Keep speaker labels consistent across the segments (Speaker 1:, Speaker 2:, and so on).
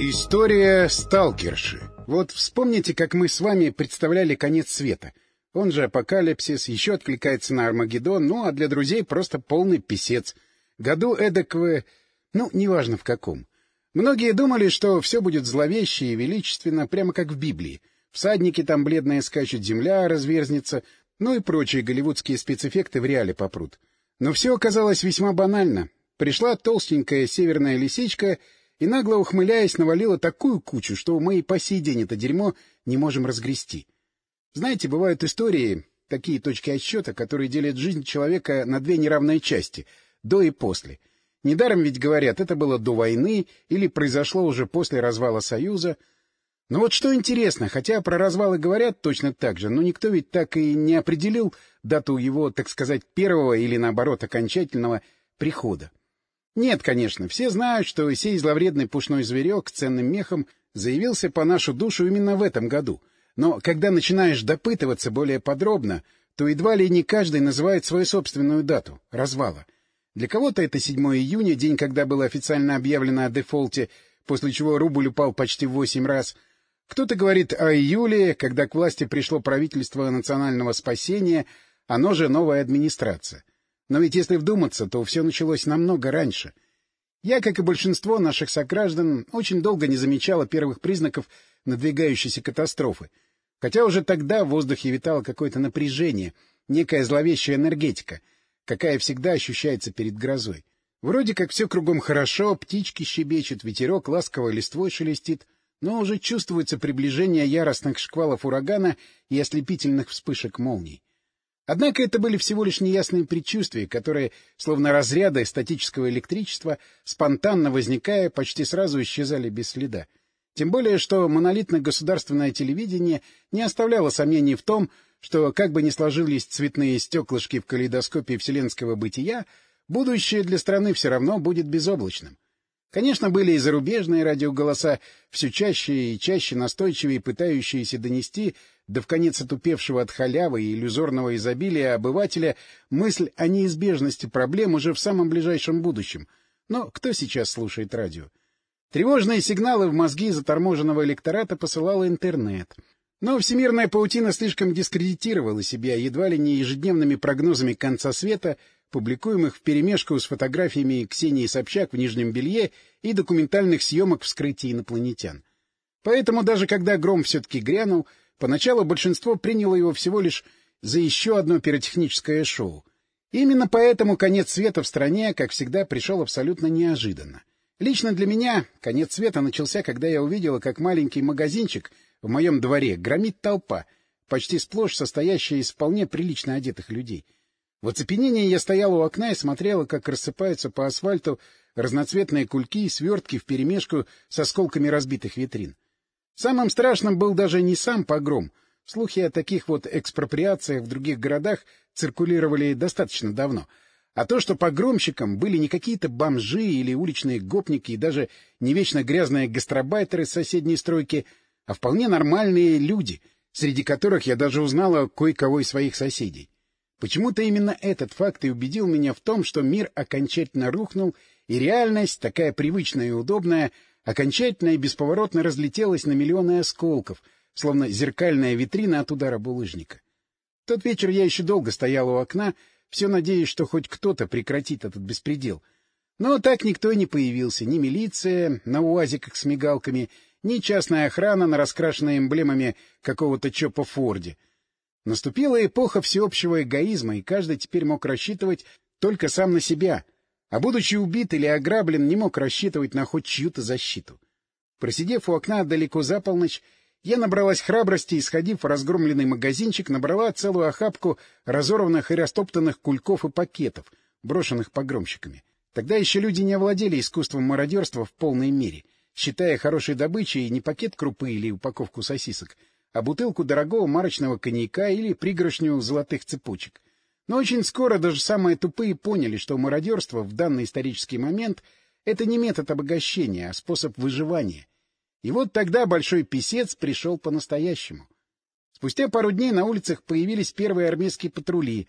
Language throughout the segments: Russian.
Speaker 1: История сталкерши. Вот вспомните, как мы с вами представляли конец света. Он же апокалипсис, еще откликается на Армагеддон, ну а для друзей просто полный писец. Году эдак в... ну, неважно в каком. Многие думали, что все будет зловеще и величественно, прямо как в Библии. Всадники там бледная скачут, земля разверзнется, ну и прочие голливудские спецэффекты в реале попрут. Но все оказалось весьма банально. Пришла толстенькая северная лисичка и, нагло ухмыляясь, навалила такую кучу, что мы и по сей день это дерьмо не можем разгрести. Знаете, бывают истории, такие точки отсчета, которые делят жизнь человека на две неравные части — до и после. Недаром ведь говорят, это было до войны или произошло уже после развала Союза. Но вот что интересно, хотя про развалы говорят точно так же, но никто ведь так и не определил дату его, так сказать, первого или, наоборот, окончательного прихода. Нет, конечно, все знают, что сей зловредный пушной зверек с ценным мехом заявился по нашу душу именно в этом году. Но когда начинаешь допытываться более подробно, то едва ли не каждый называет свою собственную дату — развала. Для кого-то это 7 июня, день, когда было официально объявлено о дефолте, после чего рубль упал почти в 8 раз. Кто-то говорит о июле, когда к власти пришло правительство национального спасения, оно же новая администрация. Но ведь если вдуматься, то все началось намного раньше. Я, как и большинство наших сограждан, очень долго не замечала первых признаков надвигающейся катастрофы. Хотя уже тогда в воздухе витало какое-то напряжение, некая зловещая энергетика, какая всегда ощущается перед грозой. Вроде как все кругом хорошо, птички щебечут, ветерок ласково листвой шелестит, но уже чувствуется приближение яростных шквалов урагана и ослепительных вспышек молний. Однако это были всего лишь неясные предчувствия, которые, словно разряды статического электричества, спонтанно возникая, почти сразу исчезали без следа. Тем более, что монолитно-государственное телевидение не оставляло сомнений в том, что, как бы ни сложились цветные стеклышки в калейдоскопе вселенского бытия, будущее для страны все равно будет безоблачным. Конечно, были и зарубежные радиоголоса, все чаще и чаще настойчивее пытающиеся донести до вконец отупевшего от халявы и иллюзорного изобилия обывателя мысль о неизбежности проблем уже в самом ближайшем будущем. Но кто сейчас слушает радио? Тревожные сигналы в мозги заторможенного электората посылал интернет. Но всемирная паутина слишком дискредитировала себя едва ли не ежедневными прогнозами конца света, публикуемых вперемешку с фотографиями Ксении Собчак в нижнем белье и документальных съемок вскрытия инопланетян. Поэтому даже когда гром все-таки грянул, Поначалу большинство приняло его всего лишь за еще одно пиротехническое шоу. Именно поэтому конец света в стране, как всегда, пришел абсолютно неожиданно. Лично для меня конец света начался, когда я увидела, как маленький магазинчик в моем дворе громит толпа, почти сплошь состоящая из вполне прилично одетых людей. В оцепенении я стояла у окна и смотрела, как рассыпаются по асфальту разноцветные кульки и свертки вперемешку с осколками разбитых витрин. Самым страшным был даже не сам погром. Слухи о таких вот экспроприациях в других городах циркулировали достаточно давно. А то, что погромщиком были не какие-то бомжи или уличные гопники и даже не вечно грязные гастробайтеры с соседней стройки, а вполне нормальные люди, среди которых я даже узнала кое-кого из своих соседей. Почему-то именно этот факт и убедил меня в том, что мир окончательно рухнул, и реальность, такая привычная и удобная, окончательно и бесповоротно разлетелась на миллионы осколков, словно зеркальная витрина от удара булыжника. В тот вечер я еще долго стоял у окна, все надеясь, что хоть кто-то прекратит этот беспредел. Но так никто и не появился, ни милиция на уазиках с мигалками, ни частная охрана на раскрашенной эмблемами какого-то ЧОПа Форде. Наступила эпоха всеобщего эгоизма, и каждый теперь мог рассчитывать только сам на себя — а будучи убит или ограблен, не мог рассчитывать на хоть чью-то защиту. Просидев у окна далеко за полночь, я набралась храбрости и, сходив в разгромленный магазинчик, набрала целую охапку разорванных и растоптанных кульков и пакетов, брошенных погромщиками. Тогда еще люди не овладели искусством мародерства в полной мере, считая хорошей добычей не пакет крупы или упаковку сосисок, а бутылку дорогого марочного коньяка или пригоршню золотых цепочек — но очень скоро даже самые тупые поняли, что мародерство в данный исторический момент — это не метод обогащения, а способ выживания. И вот тогда большой писец пришел по-настоящему. Спустя пару дней на улицах появились первые армейские патрули,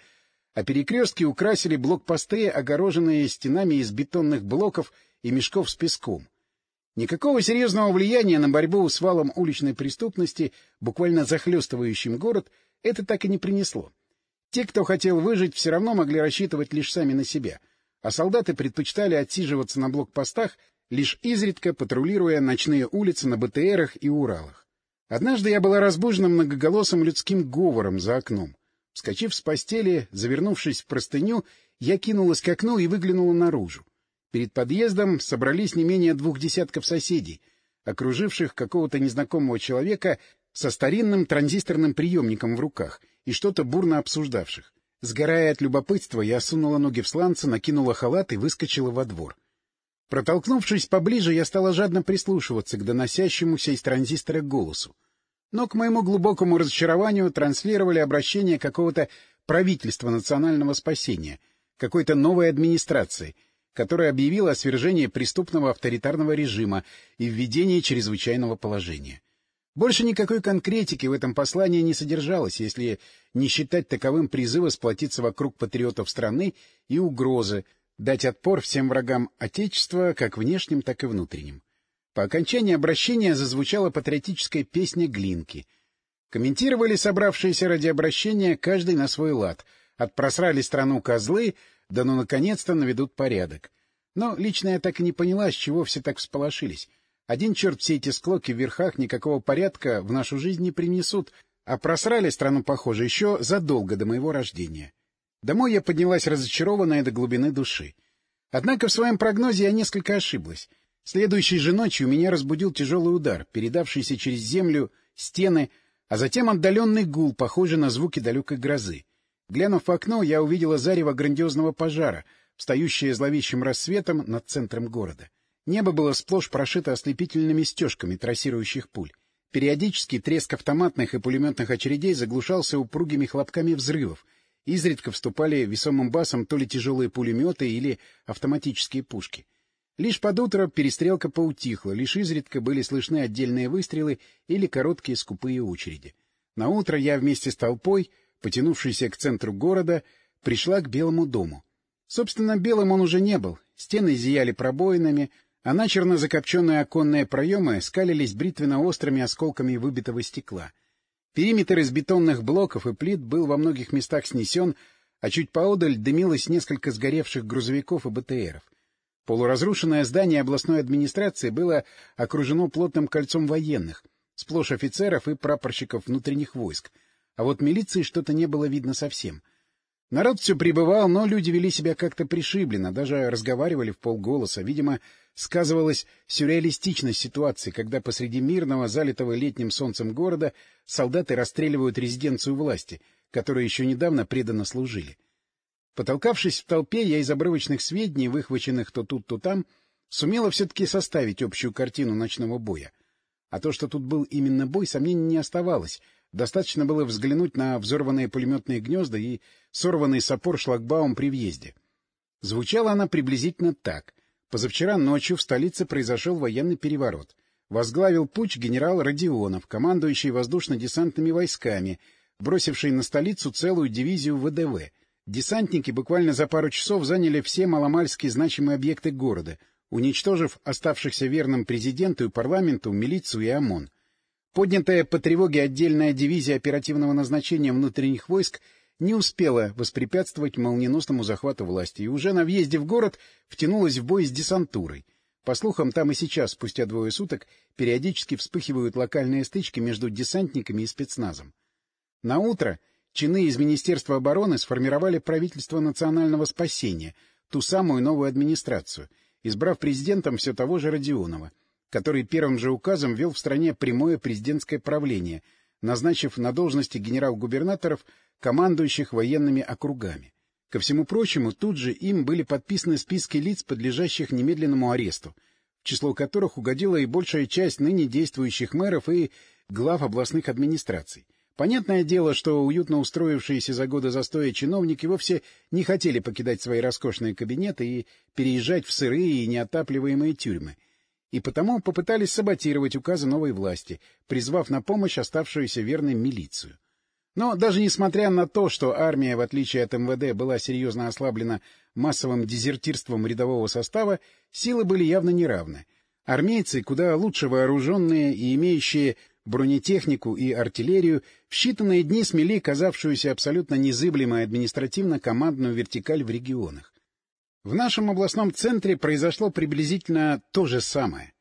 Speaker 1: а перекрестки украсили блокпосты, огороженные стенами из бетонных блоков и мешков с песком. Никакого серьезного влияния на борьбу с валом уличной преступности, буквально захлестывающим город, это так и не принесло. Те, кто хотел выжить, все равно могли рассчитывать лишь сами на себя, а солдаты предпочитали отсиживаться на блокпостах, лишь изредка патрулируя ночные улицы на БТРах и Уралах. Однажды я была разбужена многоголосым людским говором за окном. Вскочив с постели, завернувшись в простыню, я кинулась к окну и выглянула наружу. Перед подъездом собрались не менее двух десятков соседей, окруживших какого-то незнакомого человека со старинным транзисторным приемником в руках и что-то бурно обсуждавших. Сгорая от любопытства, я сунула ноги в сланцы, накинула халат и выскочила во двор. Протолкнувшись поближе, я стала жадно прислушиваться к доносящемуся из транзистора голосу. Но, к моему глубокому разочарованию, транслировали обращение какого-то правительства национального спасения, какой-то новой администрации, которая объявила о свержении преступного авторитарного режима и введении чрезвычайного положения. Больше никакой конкретики в этом послании не содержалось, если не считать таковым призыва сплотиться вокруг патриотов страны и угрозы дать отпор всем врагам Отечества, как внешним, так и внутренним. По окончании обращения зазвучала патриотическая песня Глинки. Комментировали собравшиеся ради обращения каждый на свой лад. Отпросрали страну козлы, да ну наконец-то наведут порядок. Но лично я так и не поняла, с чего все так всполошились. Один черт все эти склоки в верхах никакого порядка в нашу жизнь не принесут, а просрали страну, похоже, еще задолго до моего рождения. Домой я поднялась разочарованная до глубины души. Однако в своем прогнозе я несколько ошиблась. Следующей же ночью меня разбудил тяжелый удар, передавшийся через землю, стены, а затем отдаленный гул, похожий на звуки далекой грозы. Глянув в окно, я увидела зарево грандиозного пожара, встающее зловещим рассветом над центром города. Небо было сплошь прошито ослепительными стежками трассирующих пуль. Периодически треск автоматных и пулеметных очередей заглушался упругими хлопками взрывов. Изредка вступали весомым басом то ли тяжелые пулеметы или автоматические пушки. Лишь под утро перестрелка поутихла, лишь изредка были слышны отдельные выстрелы или короткие скупые очереди. На утро я вместе с толпой, потянувшейся к центру города, пришла к Белому дому. Собственно, белым он уже не был. Стены зияли пробоинами, а начерно закопченные оконные проемы скалились бритвенно-острыми осколками выбитого стекла. Периметр из бетонных блоков и плит был во многих местах снесен, а чуть поодаль дымилось несколько сгоревших грузовиков и БТРов. Полуразрушенное здание областной администрации было окружено плотным кольцом военных, сплошь офицеров и прапорщиков внутренних войск, а вот милиции что-то не было видно совсем — Народ все прибывал, но люди вели себя как-то пришибленно, даже разговаривали в полголоса. Видимо, сказывалась сюрреалистичность ситуации, когда посреди мирного, залитого летним солнцем города солдаты расстреливают резиденцию власти, которой еще недавно преданно служили. Потолкавшись в толпе, я из обрывочных сведений, выхваченных то тут, то там, сумела все-таки составить общую картину ночного боя. А то, что тут был именно бой, сомнений не оставалось — Достаточно было взглянуть на взорванные пулеметные гнезда и сорванный с опор шлагбаум при въезде. Звучала она приблизительно так. Позавчера ночью в столице произошел военный переворот. Возглавил путь генерал Родионов, командующий воздушно-десантными войсками, бросивший на столицу целую дивизию ВДВ. Десантники буквально за пару часов заняли все маломальски значимые объекты города, уничтожив оставшихся верным президенту и парламенту, милицию и ОМОН. Поднятая по тревоге отдельная дивизия оперативного назначения внутренних войск не успела воспрепятствовать молниеносному захвату власти и уже на въезде в город втянулась в бой с десантурой. По слухам, там и сейчас, спустя двое суток, периодически вспыхивают локальные стычки между десантниками и спецназом. На утро чины из Министерства обороны сформировали правительство национального спасения, ту самую новую администрацию, избрав президентом все того же Родионова — который первым же указом ввел в стране прямое президентское правление, назначив на должности генерал-губернаторов, командующих военными округами. Ко всему прочему, тут же им были подписаны списки лиц, подлежащих немедленному аресту, в число которых угодила и большая часть ныне действующих мэров и глав областных администраций. Понятное дело, что уютно устроившиеся за годы застоя чиновники вовсе не хотели покидать свои роскошные кабинеты и переезжать в сырые и неотапливаемые тюрьмы — и потому попытались саботировать указы новой власти, призвав на помощь оставшуюся верной милицию. Но даже несмотря на то, что армия, в отличие от МВД, была серьезно ослаблена массовым дезертирством рядового состава, силы были явно неравны. Армейцы, куда лучше вооруженные и имеющие бронетехнику и артиллерию, в считанные дни смели казавшуюся абсолютно незыблемой административно-командную вертикаль в регионах. В нашем областном центре произошло приблизительно то же самое.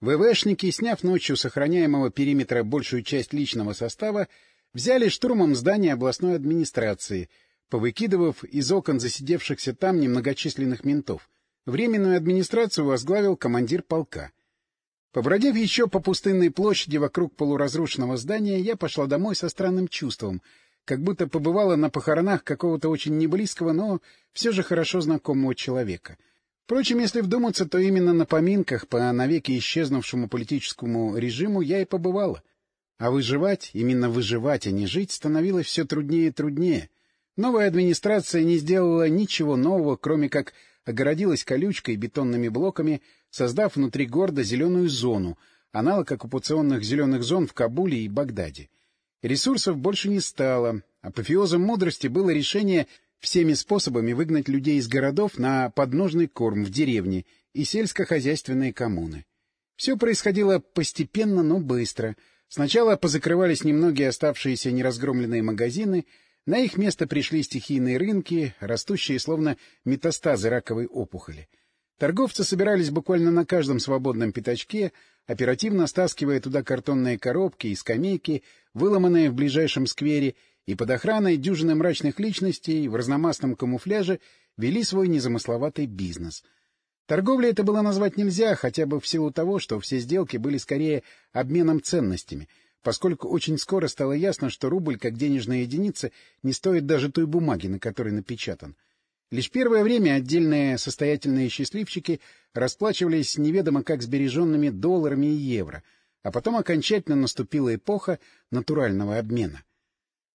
Speaker 1: ВВшники, сняв ночью сохраняемого периметра большую часть личного состава, взяли штурмом здание областной администрации, повыкидывав из окон засидевшихся там немногочисленных ментов. Временную администрацию возглавил командир полка. Побродив еще по пустынной площади вокруг полуразрушенного здания, я пошла домой со странным чувством, как будто побывала на похоронах какого-то очень неблизкого, но все же хорошо знакомого человека. Впрочем, если вдуматься, то именно на поминках по навеки исчезнувшему политическому режиму я и побывала. А выживать, именно выживать, а не жить, становилось все труднее и труднее. Новая администрация не сделала ничего нового, кроме как огородилась колючкой и бетонными блоками, создав внутри города зеленую зону, аналог оккупационных зеленых зон в Кабуле и Багдаде. Ресурсов больше не стало. Апофеозом мудрости было решение всеми способами выгнать людей из городов на подножный корм в деревне и сельскохозяйственные коммуны. Все происходило постепенно, но быстро. Сначала позакрывались немногие оставшиеся неразгромленные магазины, на их место пришли стихийные рынки, растущие словно метастазы раковой опухоли. Торговцы собирались буквально на каждом свободном пятачке, оперативно стаскивая туда картонные коробки и скамейки, выломанные в ближайшем сквере, и под охраной дюжины мрачных личностей в разномастном камуфляже вели свой незамысловатый бизнес. Торговлей это было назвать нельзя, хотя бы в силу того, что все сделки были скорее обменом ценностями, поскольку очень скоро стало ясно, что рубль как денежная единица не стоит даже той бумаги, на которой напечатан. Лишь первое время отдельные состоятельные счастливчики расплачивались неведомо как сбереженными долларами и евро, а потом окончательно наступила эпоха натурального обмена.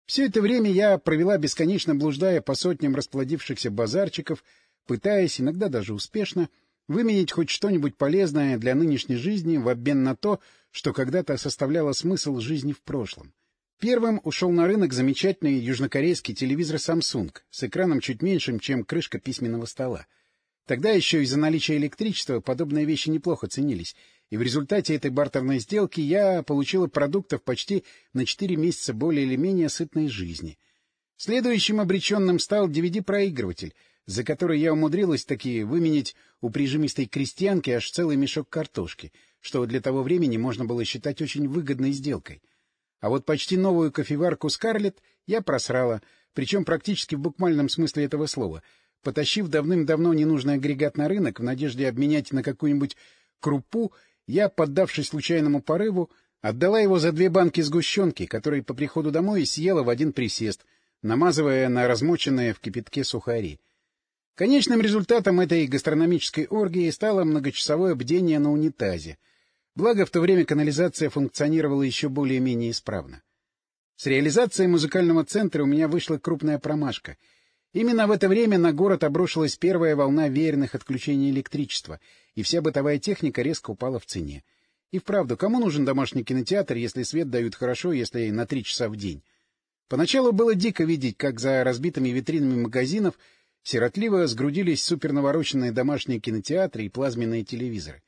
Speaker 1: Все это время я провела бесконечно блуждая по сотням расплодившихся базарчиков, пытаясь, иногда даже успешно, выменить хоть что-нибудь полезное для нынешней жизни в обмен на то, что когда-то составляло смысл жизни в прошлом. Первым ушел на рынок замечательный южнокорейский телевизор Samsung с экраном чуть меньшим, чем крышка письменного стола. Тогда еще из-за наличия электричества подобные вещи неплохо ценились, и в результате этой бартерной сделки я получила продуктов почти на четыре месяца более или менее сытной жизни. Следующим обреченным стал DVD-проигрыватель, за который я умудрилась таки выменить у прижимистой крестьянки аж целый мешок картошки, что для того времени можно было считать очень выгодной сделкой — а вот почти новую кофеварку «Скарлетт» я просрала, причем практически в буквальном смысле этого слова, потащив давным-давно ненужный агрегат на рынок в надежде обменять на какую-нибудь крупу, я, поддавшись случайному порыву, отдала его за две банки сгущенки, которые по приходу домой съела в один присест, намазывая на размоченные в кипятке сухари. Конечным результатом этой гастрономической оргии стало многочасовое бдение на унитазе — Благо, в то время канализация функционировала еще более-менее исправно. С реализацией музыкального центра у меня вышла крупная промашка. Именно в это время на город обрушилась первая волна веерных отключений электричества, и вся бытовая техника резко упала в цене. И вправду, кому нужен домашний кинотеатр, если свет дают хорошо, если на три часа в день? Поначалу было дико видеть, как за разбитыми витринами магазинов сиротливо сгрудились супернавороченные домашние кинотеатры и плазменные телевизоры.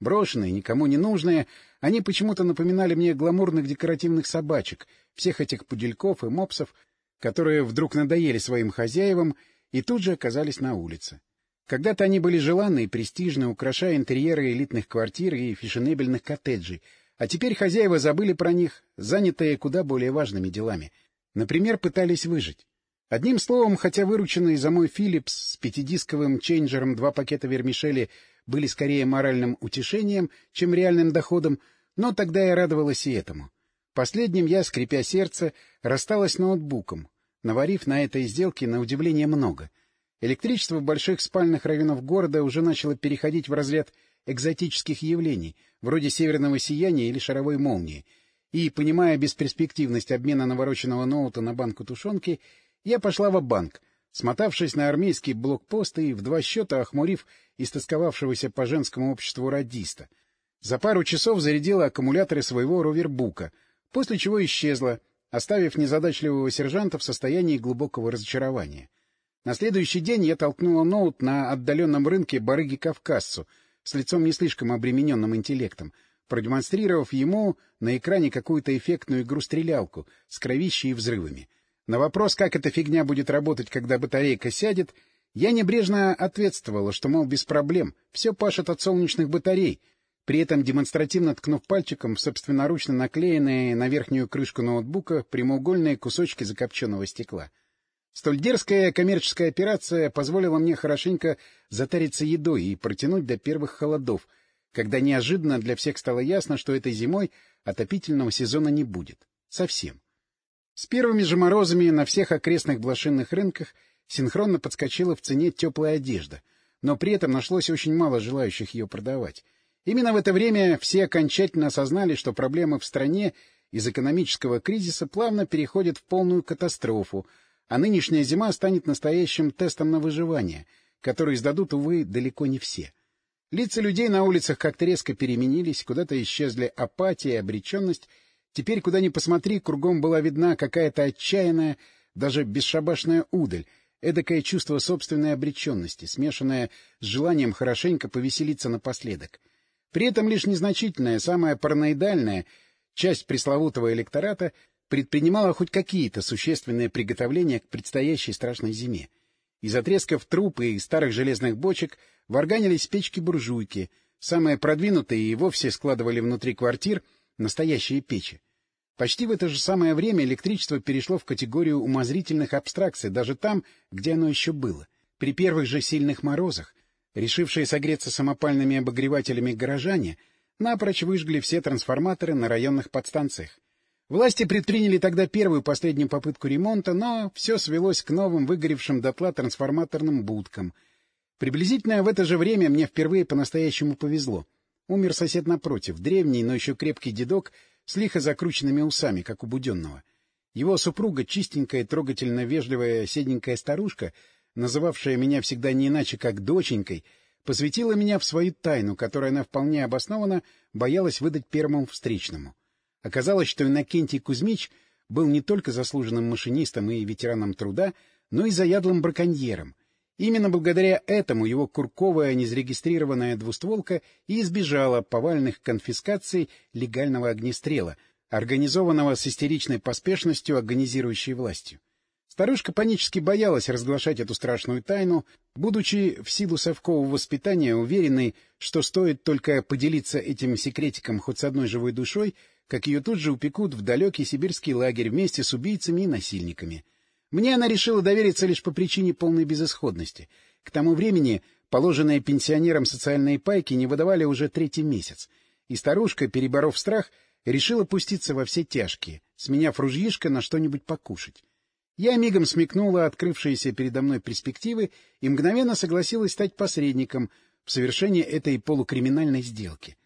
Speaker 1: Брошенные, никому не нужные, они почему-то напоминали мне гламурных декоративных собачек, всех этих пудельков и мопсов, которые вдруг надоели своим хозяевам и тут же оказались на улице. Когда-то они были желанны и престижны, украшая интерьеры элитных квартир и фешенебельных коттеджей, а теперь хозяева забыли про них, занятые куда более важными делами. Например, пытались выжить. Одним словом, хотя вырученный за мой Philips с пятидисковым чейнджером два пакета вермишели были скорее моральным утешением, чем реальным доходом, но тогда я радовалась и этому. Последним я, скрипя сердце, рассталась ноутбуком, наварив на этой сделке на удивление много. Электричество в больших спальных районах города уже начало переходить в разряд экзотических явлений, вроде северного сияния или шаровой молнии, и, понимая бесперспективность обмена навороченного ноута на банку тушенки, я пошла в банк Смотавшись на армейский блокпост и в два счета охмурив истосковавшегося по женскому обществу радиста, за пару часов зарядила аккумуляторы своего ровербука, после чего исчезла, оставив незадачливого сержанта в состоянии глубокого разочарования. На следующий день я толкнула ноут на отдаленном рынке барыги-кавказцу, с лицом не слишком обремененным интеллектом, продемонстрировав ему на экране какую-то эффектную игру-стрелялку с кровищей и взрывами. На вопрос, как эта фигня будет работать, когда батарейка сядет, я небрежно ответствовала, что, мол, без проблем, все пашет от солнечных батарей, при этом демонстративно ткнув пальчиком в собственноручно наклеенные на верхнюю крышку ноутбука прямоугольные кусочки закопченного стекла. Столь дерзкая коммерческая операция позволила мне хорошенько затариться едой и протянуть до первых холодов, когда неожиданно для всех стало ясно, что этой зимой отопительного сезона не будет. Совсем. С первыми же морозами на всех окрестных блошинных рынках синхронно подскочила в цене теплая одежда, но при этом нашлось очень мало желающих ее продавать. Именно в это время все окончательно осознали, что проблемы в стране из экономического кризиса плавно переходят в полную катастрофу, а нынешняя зима станет настоящим тестом на выживание, который сдадут, увы, далеко не все. Лица людей на улицах как-то резко переменились, куда-то исчезли апатия и обреченность, Теперь, куда ни посмотри, кругом была видна какая-то отчаянная, даже бесшабашная удаль, эдакое чувство собственной обреченности, смешанное с желанием хорошенько повеселиться напоследок. При этом лишь незначительная, самая параноидальная часть пресловутого электората предпринимала хоть какие-то существенные приготовления к предстоящей страшной зиме. Из отрезков труб и старых железных бочек варганились печки-буржуйки, самые продвинутые и вовсе складывали внутри квартир настоящие печи. Почти в это же самое время электричество перешло в категорию умозрительных абстракций, даже там, где оно еще было. При первых же сильных морозах, решившие согреться самопальными обогревателями горожане, напрочь выжгли все трансформаторы на районных подстанциях. Власти предприняли тогда первую последнюю попытку ремонта, но все свелось к новым выгоревшим дотла трансформаторным будкам. Приблизительно в это же время мне впервые по-настоящему повезло. Умер сосед напротив, древний, но еще крепкий дедок — с лихо закрученными усами, как у Буденного. Его супруга, чистенькая, трогательно вежливая, седенькая старушка, называвшая меня всегда не иначе, как доченькой, посвятила меня в свою тайну, которую она вполне обоснованно боялась выдать первому встречному. Оказалось, что Иннокентий Кузьмич был не только заслуженным машинистом и ветераном труда, но и заядлым браконьером — Именно благодаря этому его курковая незарегистрированная двустволка и избежала повальных конфискаций легального огнестрела, организованного с истеричной поспешностью организирующей властью. Старушка панически боялась разглашать эту страшную тайну, будучи в силу совкового воспитания уверенной, что стоит только поделиться этим секретиком хоть с одной живой душой, как ее тут же упекут в далекий сибирский лагерь вместе с убийцами и насильниками — мне она решила довериться лишь по причине полной безысходности. К тому времени положенные пенсионерам социальные пайки не выдавали уже третий месяц, и старушка, переборов страх, решила пуститься во все тяжкие, сменяв ружьишко на что-нибудь покушать. Я мигом смекнула открывшиеся передо мной перспективы и мгновенно согласилась стать посредником в совершении этой полукриминальной сделки.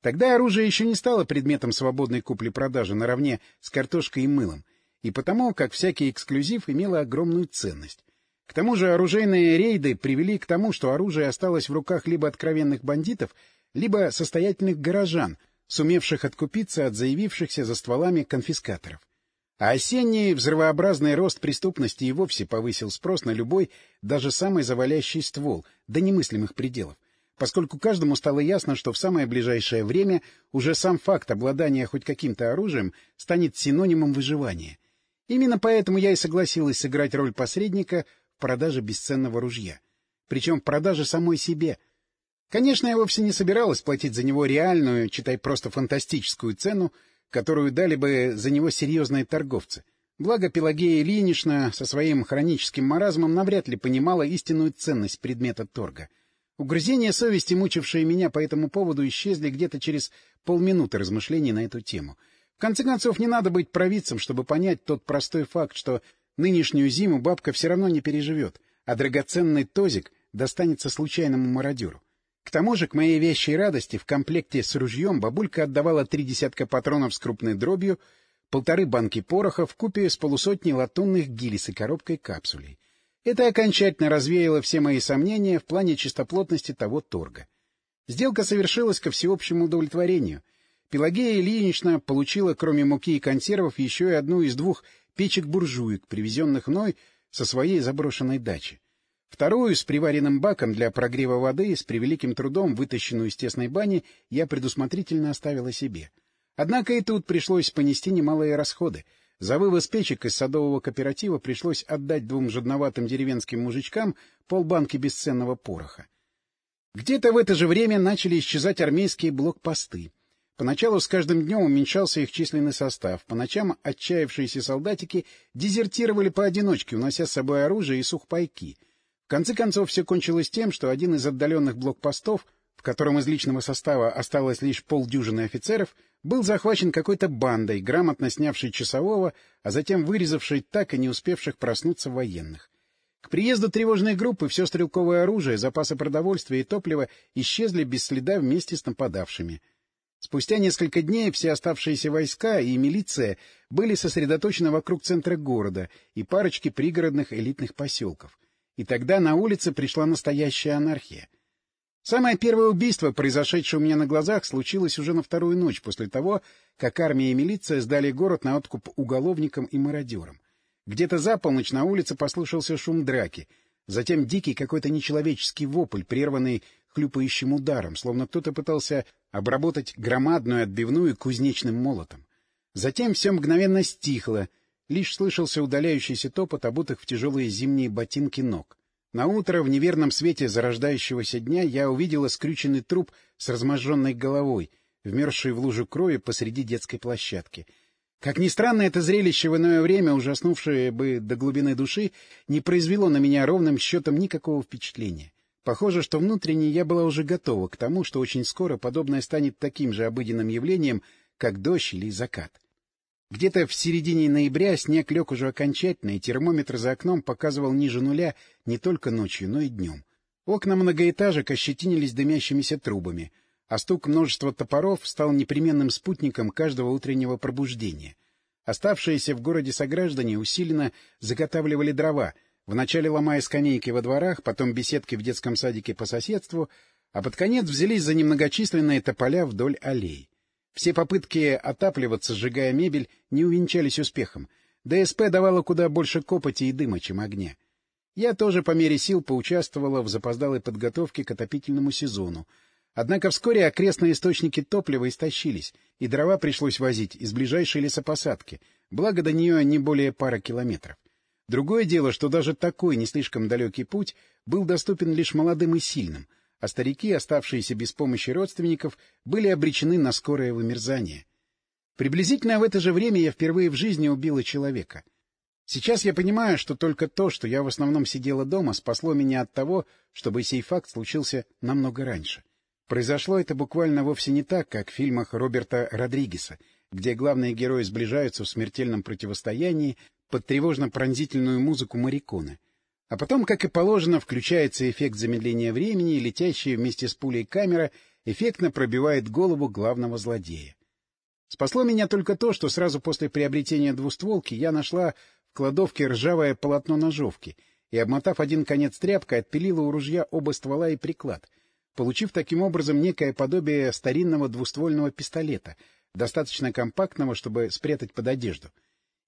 Speaker 1: Тогда оружие еще не стало предметом свободной купли-продажи наравне с картошкой и мылом, и потому, как всякий эксклюзив, имела огромную ценность. К тому же оружейные рейды привели к тому, что оружие осталось в руках либо откровенных бандитов, либо состоятельных горожан, сумевших откупиться от заявившихся за стволами конфискаторов. А осенний взрывообразный рост преступности и вовсе повысил спрос на любой, даже самый завалящий ствол, до немыслимых пределов, поскольку каждому стало ясно, что в самое ближайшее время уже сам факт обладания хоть каким-то оружием станет синонимом выживания, Именно поэтому я и согласилась сыграть роль посредника в продаже бесценного ружья. Причем в продаже самой себе. Конечно, я вовсе не собиралась платить за него реальную, читай просто фантастическую цену, которую дали бы за него серьезные торговцы. Благо Пелагея Ильинична со своим хроническим маразмом навряд ли понимала истинную ценность предмета торга. Угрызения совести, мучившие меня по этому поводу, исчезли где-то через полминуты размышлений на эту тему — в конце концов, не надо быть провидцем, чтобы понять тот простой факт, что нынешнюю зиму бабка все равно не переживет, а драгоценный тозик достанется случайному мародеру. К тому же, к моей вещей радости, в комплекте с ружьем бабулька отдавала три десятка патронов с крупной дробью, полторы банки пороха в купе с полусотней латунных гильз и коробкой капсулей. Это окончательно развеяло все мои сомнения в плане чистоплотности того торга. Сделка совершилась ко всеобщему удовлетворению — Пелагея Ильинична получила, кроме муки и консервов, еще и одну из двух печек-буржуек, привезенных мной со своей заброшенной дачи. Вторую, с приваренным баком для прогрева воды, с превеликим трудом вытащенную из тесной бани, я предусмотрительно оставила себе. Однако и тут пришлось понести немалые расходы. За вывоз печек из садового кооператива пришлось отдать двум жадноватым деревенским мужичкам полбанки бесценного пороха. Где-то в это же время начали исчезать армейские блокпосты. Поначалу с каждым днем уменьшался их численный состав. По ночам отчаявшиеся солдатики дезертировали поодиночке, унося с собой оружие и сухпайки. В конце концов, все кончилось тем, что один из отдаленных блокпостов, в котором из личного состава осталось лишь полдюжины офицеров, был захвачен какой-то бандой, грамотно снявшей часового, а затем вырезавшей так и не успевших проснуться военных. К приезду тревожной группы все стрелковое оружие, запасы продовольствия и топлива исчезли без следа вместе с нападавшими — Спустя несколько дней все оставшиеся войска и милиция были сосредоточены вокруг центра города и парочки пригородных элитных поселков. И тогда на улице пришла настоящая анархия. Самое первое убийство, произошедшее у меня на глазах, случилось уже на вторую ночь после того, как армия и милиция сдали город на откуп уголовникам и мародерам. Где-то за полночь на улице послышался шум драки, затем дикий какой-то нечеловеческий вопль, прерванный хлюпающим ударом, словно кто-то пытался обработать громадную отбивную кузнечным молотом. Затем все мгновенно стихло, лишь слышался удаляющийся топот обутых в тяжелые зимние ботинки ног. Наутро в неверном свете зарождающегося дня я увидела скрюченный труп с разможженной головой, вмерзший в лужу крови посреди детской площадки. Как ни странно, это зрелище в иное время, ужаснувшее бы до глубины души, не произвело на меня ровным счетом никакого впечатления. Похоже, что внутренне я была уже готова к тому, что очень скоро подобное станет таким же обыденным явлением, как дождь или закат. Где-то в середине ноября снег лег уже окончательно, и термометр за окном показывал ниже нуля не только ночью, но и днем. Окна многоэтажек ощетинились дымящимися трубами, а стук множества топоров стал непременным спутником каждого утреннего пробуждения. Оставшиеся в городе сограждане усиленно заготавливали дрова — Вначале ломая скамейки во дворах, потом беседки в детском садике по соседству, а под конец взялись за немногочисленные тополя вдоль аллей. Все попытки отапливаться, сжигая мебель, не увенчались успехом. ДСП давала куда больше копоти и дыма, чем огня. Я тоже по мере сил поучаствовала в запоздалой подготовке к отопительному сезону. Однако вскоре окрестные источники топлива истощились, и дрова пришлось возить из ближайшей лесопосадки, благо до нее не более пара километров. Другое дело, что даже такой не слишком далекий путь был доступен лишь молодым и сильным, а старики, оставшиеся без помощи родственников, были обречены на скорое вымерзание. Приблизительно в это же время я впервые в жизни убила человека. Сейчас я понимаю, что только то, что я в основном сидела дома, спасло меня от того, чтобы сей факт случился намного раньше. Произошло это буквально вовсе не так, как в фильмах Роберта Родригеса, где главные герои сближаются в смертельном противостоянии, под тревожно-пронзительную музыку Мариконы. А потом, как и положено, включается эффект замедления времени, и летящая вместе с пулей камера эффектно пробивает голову главного злодея. Спасло меня только то, что сразу после приобретения двустволки я нашла в кладовке ржавое полотно ножовки и, обмотав один конец тряпкой, отпилила у ружья оба ствола и приклад, получив таким образом некое подобие старинного двуствольного пистолета, достаточно компактного, чтобы спрятать под одежду —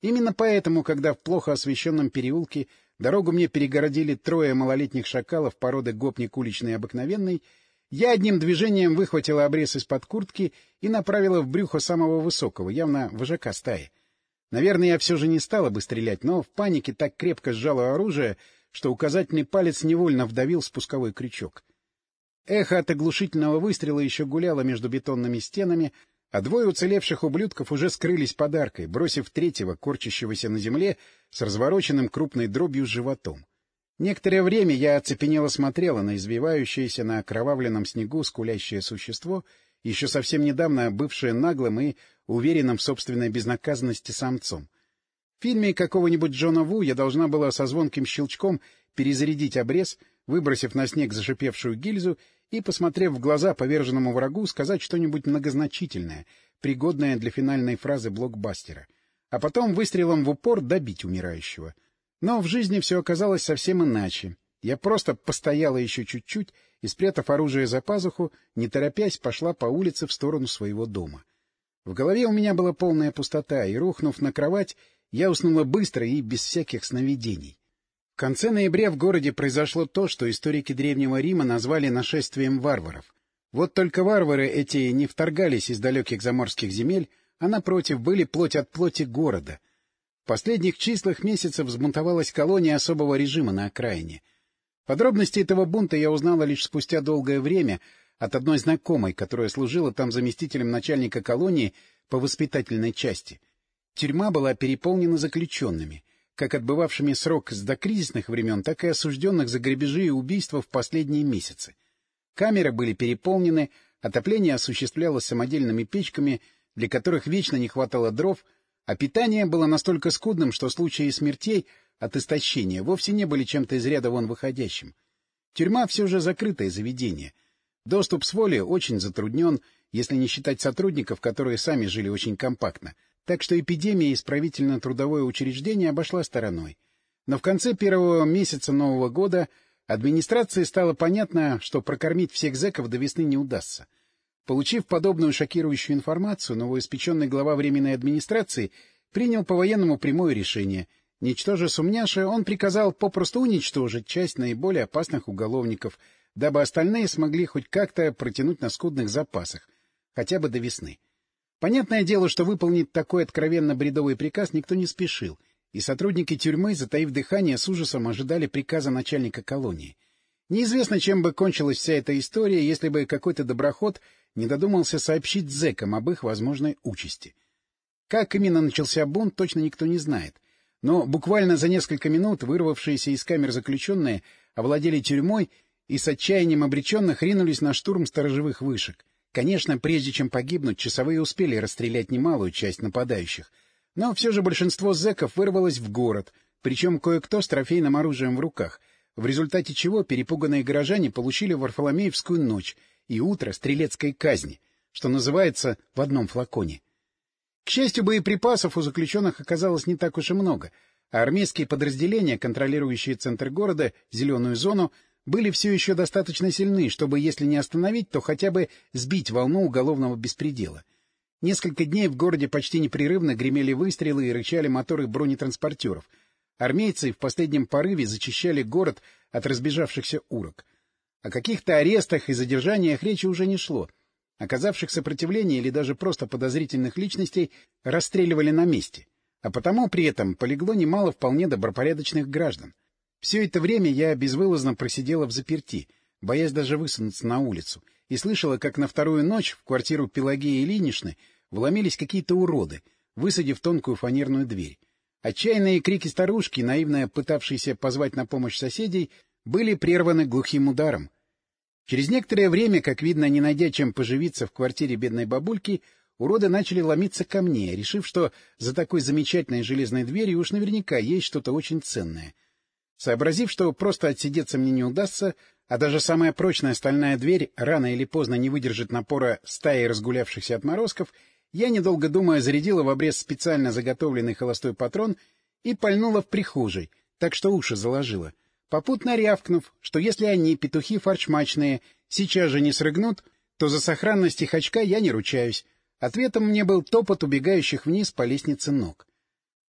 Speaker 1: Именно поэтому, когда в плохо освещенном переулке дорогу мне перегородили трое малолетних шакалов породы гопник уличный обыкновенный, я одним движением выхватила обрез из-под куртки и направила в брюхо самого высокого, явно вожака стаи. Наверное, я все же не стала бы стрелять, но в панике так крепко сжала оружие, что указательный палец невольно вдавил спусковой крючок. Эхо от оглушительного выстрела еще гуляло между бетонными стенами, а двое уцелевших ублюдков уже скрылись подаркой, бросив третьего, корчащегося на земле, с развороченным крупной дробью животом. Некоторое время я оцепенело смотрела на извивающееся на окровавленном снегу скулящее существо, еще совсем недавно бывшее наглым и уверенным в собственной безнаказанности самцом. В фильме какого-нибудь Джона Ву я должна была со звонким щелчком перезарядить обрез, выбросив на снег зашипевшую гильзу и, посмотрев в глаза поверженному врагу, сказать что-нибудь многозначительное, пригодное для финальной фразы блокбастера, а потом выстрелом в упор добить умирающего. Но в жизни все оказалось совсем иначе. Я просто постояла еще чуть-чуть и, спрятав оружие за пазуху, не торопясь, пошла по улице в сторону своего дома. В голове у меня была полная пустота, и, рухнув на кровать, я уснула быстро и без всяких сновидений. В конце ноября в городе произошло то, что историки Древнего Рима назвали нашествием варваров. Вот только варвары эти не вторгались из далеких заморских земель, а, напротив, были плоть от плоти города. В последних числах месяцев взбунтовалась колония особого режима на окраине. Подробности этого бунта я узнала лишь спустя долгое время от одной знакомой, которая служила там заместителем начальника колонии по воспитательной части. Тюрьма была переполнена заключенными как отбывавшими срок с докризисных времен, так и осужденных за грабежи и убийства в последние месяцы. Камеры были переполнены, отопление осуществлялось самодельными печками, для которых вечно не хватало дров, а питание было настолько скудным, что случаи смертей от истощения вовсе не были чем-то из ряда вон выходящим. Тюрьма все же закрытое заведение. Доступ с воли очень затруднен, если не считать сотрудников, которые сами жили очень компактно — так что эпидемия исправительно-трудовое учреждение обошла стороной. Но в конце первого месяца Нового года администрации стало понятно, что прокормить всех зэков до весны не удастся. Получив подобную шокирующую информацию, новоиспеченный глава Временной администрации принял по-военному прямое решение. Ничтоже сумняши, он приказал попросту уничтожить часть наиболее опасных уголовников, дабы остальные смогли хоть как-то протянуть на скудных запасах, хотя бы до весны. Понятное дело, что выполнить такой откровенно бредовый приказ никто не спешил, и сотрудники тюрьмы, затаив дыхание, с ужасом ожидали приказа начальника колонии. Неизвестно, чем бы кончилась вся эта история, если бы какой-то доброход не додумался сообщить зэкам об их возможной участи. Как именно начался бунт, точно никто не знает. Но буквально за несколько минут вырвавшиеся из камер заключенные овладели тюрьмой и с отчаянием обреченных ринулись на штурм сторожевых вышек — Конечно, прежде чем погибнуть, часовые успели расстрелять немалую часть нападающих. Но все же большинство зэков вырвалось в город, причем кое-кто с трофейным оружием в руках, в результате чего перепуганные горожане получили Варфоломеевскую ночь и утро стрелецкой казни, что называется в одном флаконе. К счастью, боеприпасов у заключенных оказалось не так уж и много, а армейские подразделения, контролирующие центр города, зеленую зону, были все еще достаточно сильны, чтобы, если не остановить, то хотя бы сбить волну уголовного беспредела. Несколько дней в городе почти непрерывно гремели выстрелы и рычали моторы бронетранспортеров. Армейцы в последнем порыве зачищали город от разбежавшихся урок. О каких-то арестах и задержаниях речи уже не шло. Оказавших сопротивление или даже просто подозрительных личностей расстреливали на месте. А потому при этом полегло немало вполне добропорядочных граждан. Все это время я безвылазно просидела в заперти, боясь даже высунуться на улицу, и слышала, как на вторую ночь в квартиру Пелагеи Ильиничны вломились какие-то уроды, высадив тонкую фанерную дверь. Отчаянные крики старушки, наивно пытавшиеся позвать на помощь соседей, были прерваны глухим ударом. Через некоторое время, как видно, не найдя чем поживиться в квартире бедной бабульки, уроды начали ломиться ко мне, решив, что за такой замечательной железной дверью уж наверняка есть что-то очень ценное — Сообразив, что просто отсидеться мне не удастся, а даже самая прочная стальная дверь рано или поздно не выдержит напора стаи разгулявшихся отморозков, я, недолго думая, зарядила в обрез специально заготовленный холостой патрон и пальнула в прихожей, так что уши заложила, попутно рявкнув, что если они, петухи фарчмачные, сейчас же не срыгнут, то за сохранность их очка я не ручаюсь. Ответом мне был топот убегающих вниз по лестнице ног.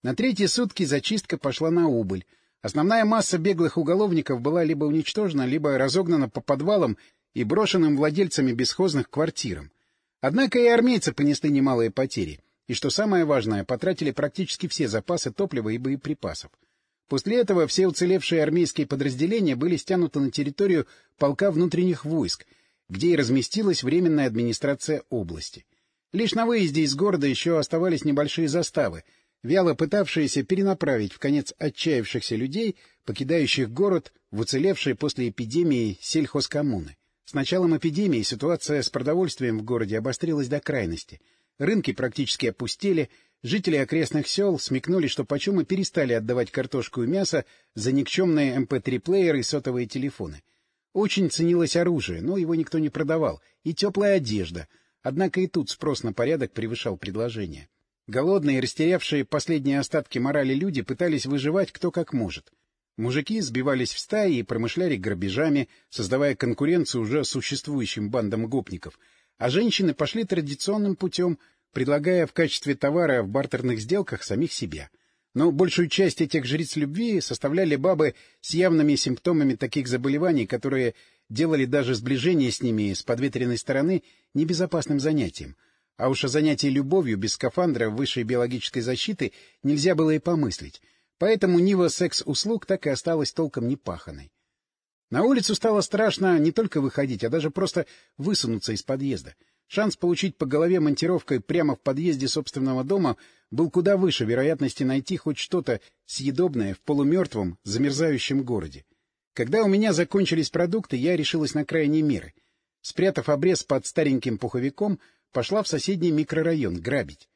Speaker 1: На третьи сутки зачистка пошла на убыль, Основная масса беглых уголовников была либо уничтожена, либо разогнана по подвалам и брошенным владельцами бесхозных квартирам. Однако и армейцы понесли немалые потери, и, что самое важное, потратили практически все запасы топлива и боеприпасов. После этого все уцелевшие армейские подразделения были стянуты на территорию полка внутренних войск, где и разместилась Временная администрация области. Лишь на выезде из города еще оставались небольшие заставы — вяло пытавшиеся перенаправить в конец отчаявшихся людей, покидающих город в уцелевшие после эпидемии сельхозкоммуны. С началом эпидемии ситуация с продовольствием в городе обострилась до крайности. Рынки практически опустели, жители окрестных сел смекнули, что почему перестали отдавать картошку и мясо за никчемные МП-3-плееры эм и сотовые телефоны. Очень ценилось оружие, но его никто не продавал, и теплая одежда, однако и тут спрос на порядок превышал предложение. Голодные, растерявшие последние остатки морали люди пытались выживать кто как может. Мужики сбивались в стаи и промышляли грабежами, создавая конкуренцию уже существующим бандам гопников, а женщины пошли традиционным путем, предлагая в качестве товара в бартерных сделках самих себя. Но большую часть этих жриц любви составляли бабы с явными симптомами таких заболеваний, которые делали даже сближение с ними с подветренной стороны небезопасным занятием. А уж о занятии любовью без скафандра высшей биологической защиты нельзя было и помыслить. Поэтому Нива секс-услуг так и осталась толком непаханной. На улицу стало страшно не только выходить, а даже просто высунуться из подъезда. Шанс получить по голове монтировкой прямо в подъезде собственного дома был куда выше вероятности найти хоть что-то съедобное в полумертвом, замерзающем городе. Когда у меня закончились продукты, я решилась на крайние меры. Спрятав обрез под стареньким пуховиком, пошла в соседний микрорайон грабить.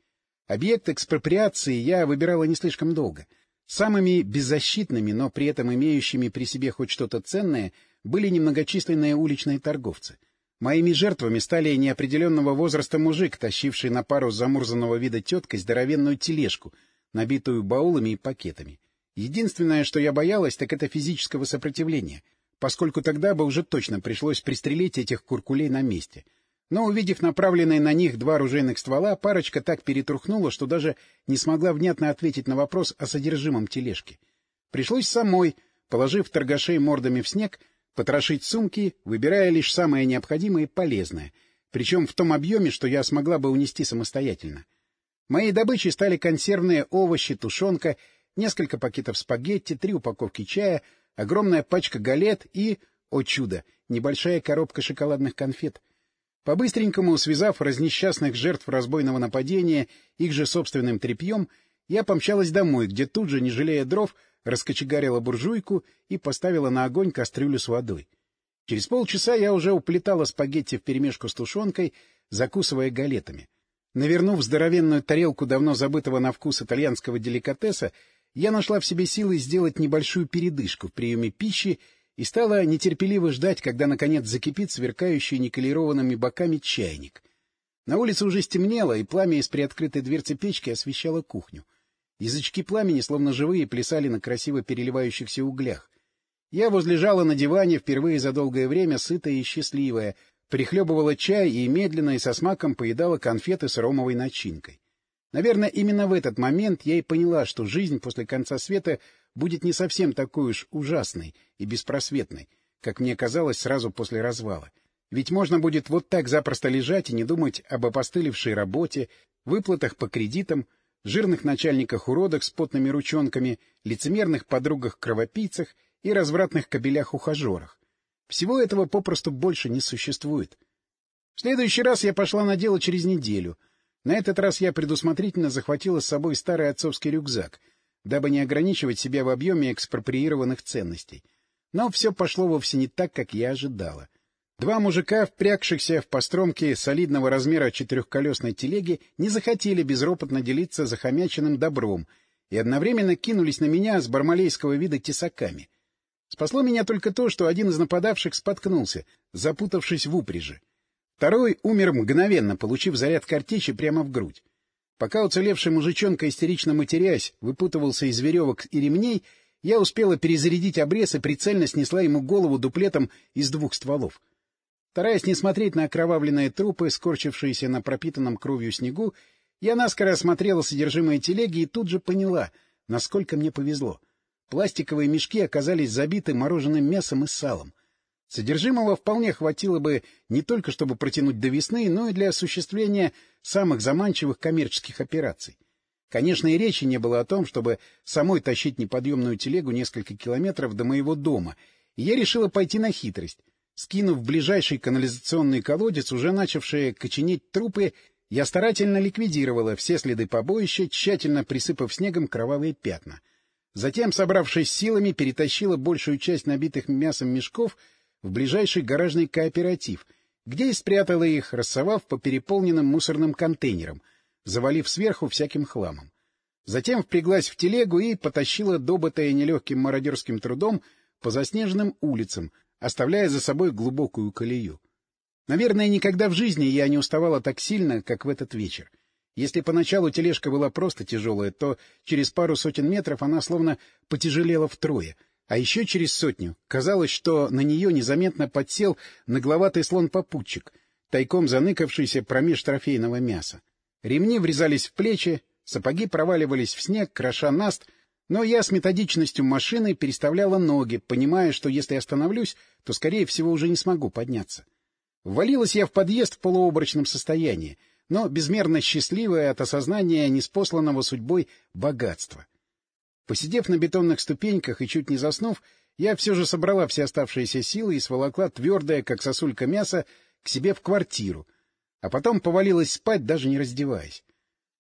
Speaker 1: Объект экспроприации я выбирала не слишком долго. Самыми беззащитными, но при этом имеющими при себе хоть что-то ценное, были немногочисленные уличные торговцы — Моими жертвами стали неопределенного возраста мужик, тащивший на пару замурзанного вида теткой здоровенную тележку, набитую баулами и пакетами. Единственное, что я боялась, так это физического сопротивления, поскольку тогда бы уже точно пришлось пристрелить этих куркулей на месте. Но, увидев направленные на них два оружейных ствола, парочка так перетрухнула, что даже не смогла внятно ответить на вопрос о содержимом тележки. Пришлось самой, положив торгашей мордами в снег, потрошить сумки, выбирая лишь самое необходимое и полезное, причем в том объеме, что я смогла бы унести самостоятельно. Моей добычей стали консервные овощи, тушенка, несколько пакетов спагетти, три упаковки чая, огромная пачка галет и, о чудо, небольшая коробка шоколадных конфет. По-быстренькому, связав разнесчастных жертв разбойного нападения их же собственным тряпьем, я помчалась домой, где тут же, не жалея дров, раскочегарила буржуйку и поставила на огонь кастрюлю с водой. Через полчаса я уже уплетала спагетти вперемешку с тушенкой, закусывая галетами. Навернув здоровенную тарелку давно забытого на вкус итальянского деликатеса, я нашла в себе силы сделать небольшую передышку в приеме пищи и стала нетерпеливо ждать, когда, наконец, закипит сверкающий никелированными боками чайник. На улице уже стемнело, и пламя из приоткрытой дверцы печки освещало кухню. Язычки пламени, словно живые, плясали на красиво переливающихся углях. Я возлежала на диване впервые за долгое время, сытая и счастливая, прихлебывала чай и медленно и со смаком поедала конфеты с ромовой начинкой. Наверное, именно в этот момент я и поняла, что жизнь после конца света будет не совсем такой уж ужасной и беспросветной, как мне казалось сразу после развала. Ведь можно будет вот так запросто лежать и не думать об опостылевшей работе, выплатах по кредитам, жирных начальниках-уродах с потными ручонками, лицемерных подругах-кровопийцах и развратных кобелях-ухажерах. Всего этого попросту больше не существует. В следующий раз я пошла на дело через неделю. На этот раз я предусмотрительно захватила с собой старый отцовский рюкзак, дабы не ограничивать себя в объеме экспроприированных ценностей. Но все пошло вовсе не так, как я ожидала. Два мужика, впрягшихся в постромки солидного размера четырехколесной телеги, не захотели безропотно делиться захомяченным добром и одновременно кинулись на меня с бармалейского вида тесаками. Спасло меня только то, что один из нападавших споткнулся, запутавшись в упряжи. Второй умер мгновенно, получив заряд картечи прямо в грудь. Пока уцелевший мужичонка, истерично матерясь, выпутывался из веревок и ремней, я успела перезарядить обрез и прицельно снесла ему голову дуплетом из двух стволов. Стараясь не смотреть на окровавленные трупы, скорчившиеся на пропитанном кровью снегу, я наскоро осмотрела содержимое телеги и тут же поняла, насколько мне повезло. Пластиковые мешки оказались забиты мороженым мясом и салом. Содержимого вполне хватило бы не только чтобы протянуть до весны, но и для осуществления самых заманчивых коммерческих операций. Конечно, и речи не было о том, чтобы самой тащить неподъемную телегу несколько километров до моего дома, и я решила пойти на хитрость. Скинув ближайший канализационный колодец, уже начавшие коченеть трупы, я старательно ликвидировала все следы побоища, тщательно присыпав снегом кровавые пятна. Затем, собравшись силами, перетащила большую часть набитых мясом мешков в ближайший гаражный кооператив, где и спрятала их, рассовав по переполненным мусорным контейнерам, завалив сверху всяким хламом. Затем впряглась в телегу и потащила добытое нелегким мародерским трудом по заснеженным улицам, оставляя за собой глубокую колею. Наверное, никогда в жизни я не уставала так сильно, как в этот вечер. Если поначалу тележка была просто тяжелая, то через пару сотен метров она словно потяжелела втрое, а еще через сотню казалось, что на нее незаметно подсел нагловатый слон-попутчик, тайком заныкавшийся промеж трофейного мяса. Ремни врезались в плечи, Сапоги проваливались в снег, кроша наст, но я с методичностью машины переставляла ноги, понимая, что если остановлюсь, то, скорее всего, уже не смогу подняться. Ввалилась я в подъезд в полуобрачном состоянии, но безмерно счастливая от осознания неспосланного судьбой богатства. Посидев на бетонных ступеньках и чуть не заснув, я все же собрала все оставшиеся силы и сволокла твердое, как сосулька мяса, к себе в квартиру, а потом повалилась спать, даже не раздеваясь.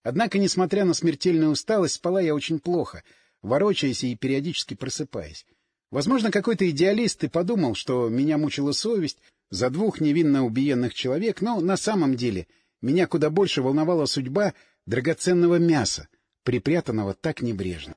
Speaker 1: Однако, несмотря на смертельную усталость, спала я очень плохо, ворочаясь и периодически просыпаясь. Возможно, какой-то идеалист и подумал, что меня мучила совесть за двух невинно убиенных человек, но на самом деле меня куда больше волновала судьба драгоценного мяса, припрятанного так небрежно.